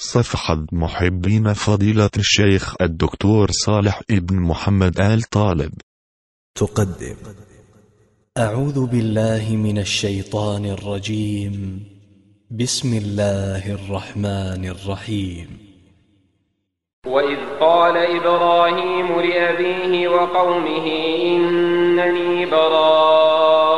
صفحة محبين فضيلة الشيخ الدكتور صالح ابن محمد آل طالب. تقدم. أعوذ بالله من الشيطان الرجيم. بسم الله الرحمن الرحيم. وإذ قال إبراهيم لأبيه وقومه إنني براء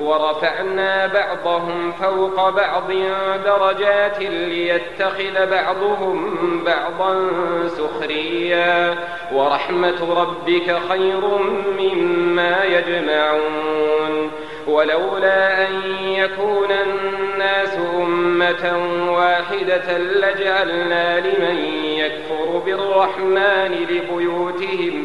ورفعنا بعضهم فوق بعض درجات ليتخذ بعضهم بعضا سخريا. ورحمة ربك خير مما يجمعون. ولولا أن يكون الناس أمة واحدة لجعلنا لمن يكفر بالرحمن لبيوتهم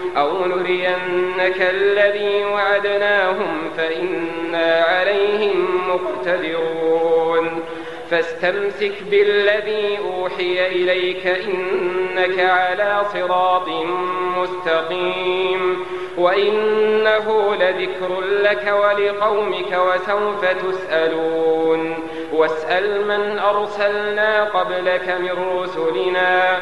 أو نرينك الذي وعدناهم فإنا عليهم مقتدرون. فاستمسك بالذي أوحي إليك إنك على صراط مستقيم. وإنه لذكر لك ولقومك وسوف تسألون. واسأل من أرسلنا قبلك من رسلنا.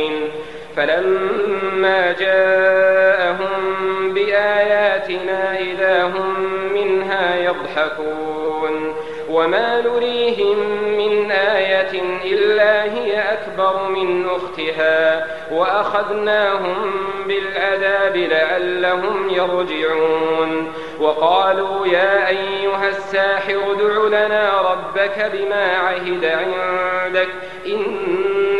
فلما جاءهم بآياتنا إذا هم منها يضحكون وما نريهم من آية إلا هي أكبر من أختها وأخذناهم بالعذاب لعلهم يرجعون وقالوا يا أيها الساحر ادع لنا ربك بما عهد عندك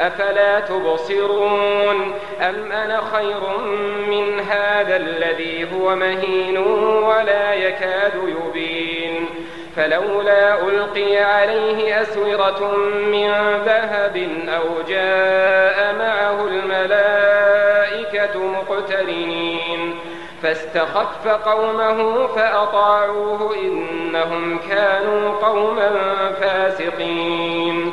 أفلا تبصرون؟ أم أنا خير من هذا الذي هو مهين ولا يكاد يبين؟ فلولا ألقي عليه أسورة من ذهب أو جاء معه الملائكة مقترنين. فاستخف قومه فأطاعوه إنهم كانوا قوما فاسقين.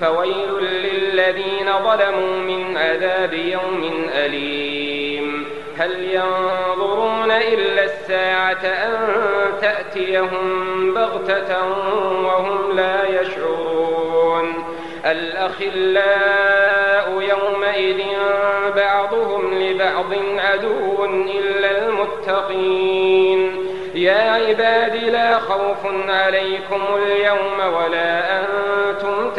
فويل للذين ظلموا من عذاب يوم أليم. هل ينظرون إلا الساعة أن تأتيهم بغتة وهم لا يشعرون؟ الأخلاء يومئذ بعضهم لبعض عدو إلا المتقين. يا عباد لا خوف عليكم اليوم ولا أنتم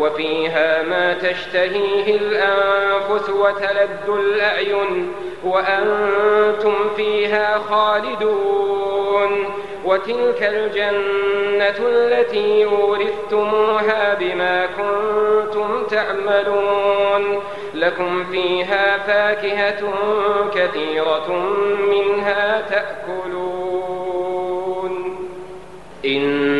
وفيها ما تشتهيه الأنفس وتلد الأعين وأنتم فيها خالدون. وتلك الجنة التي أورثتموها بما كنتم تعملون. لكم فيها فاكهة كثيرة منها تأكلون. إن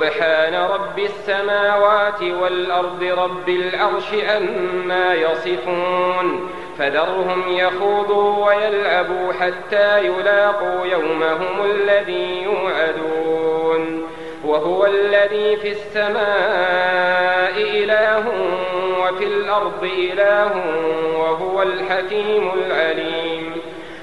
سبحان رب السماوات والأرض رب العرش أما يصفون. فذرهم يخوضوا ويلعبوا حتى يلاقوا يومهم الذي يوعدون. وهو الذي في السماء إله وفي الأرض إله وهو الحكيم العليم.